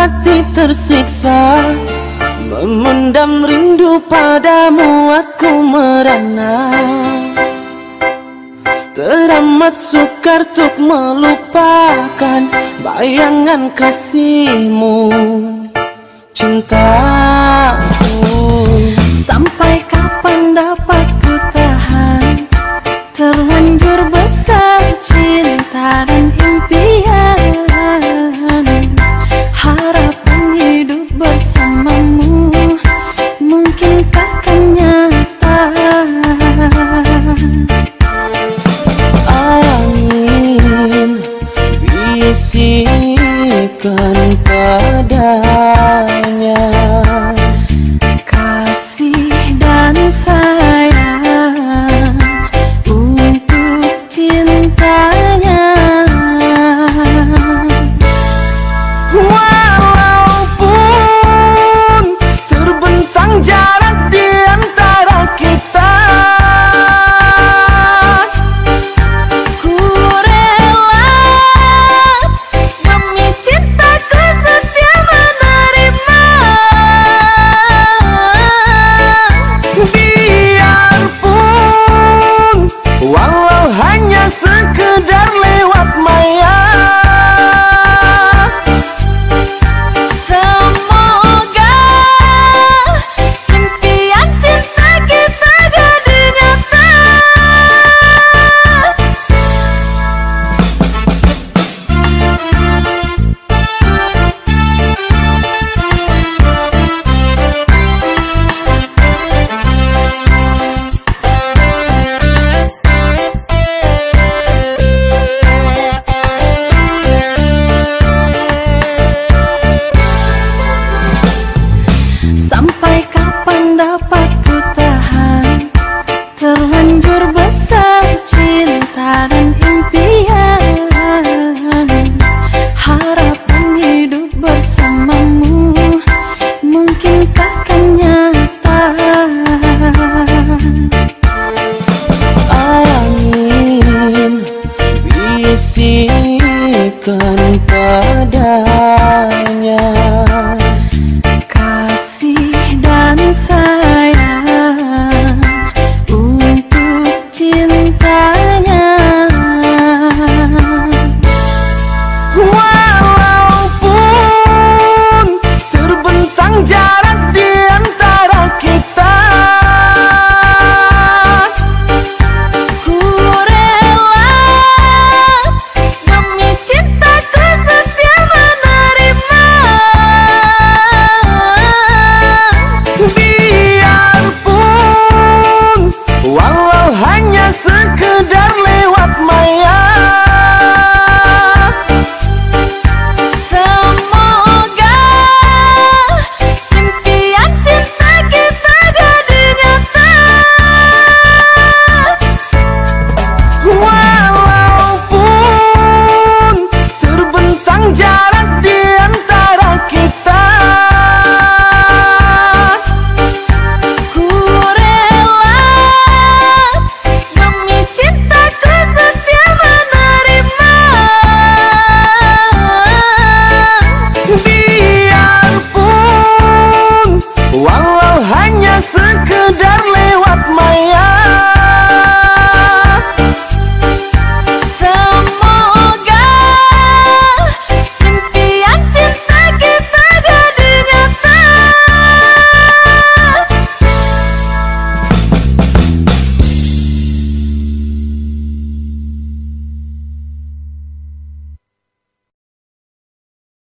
hati tersiksa Memendam rindu padamu aku merana. Teramat sukar untuk melupakan bayangan kasihmu jangan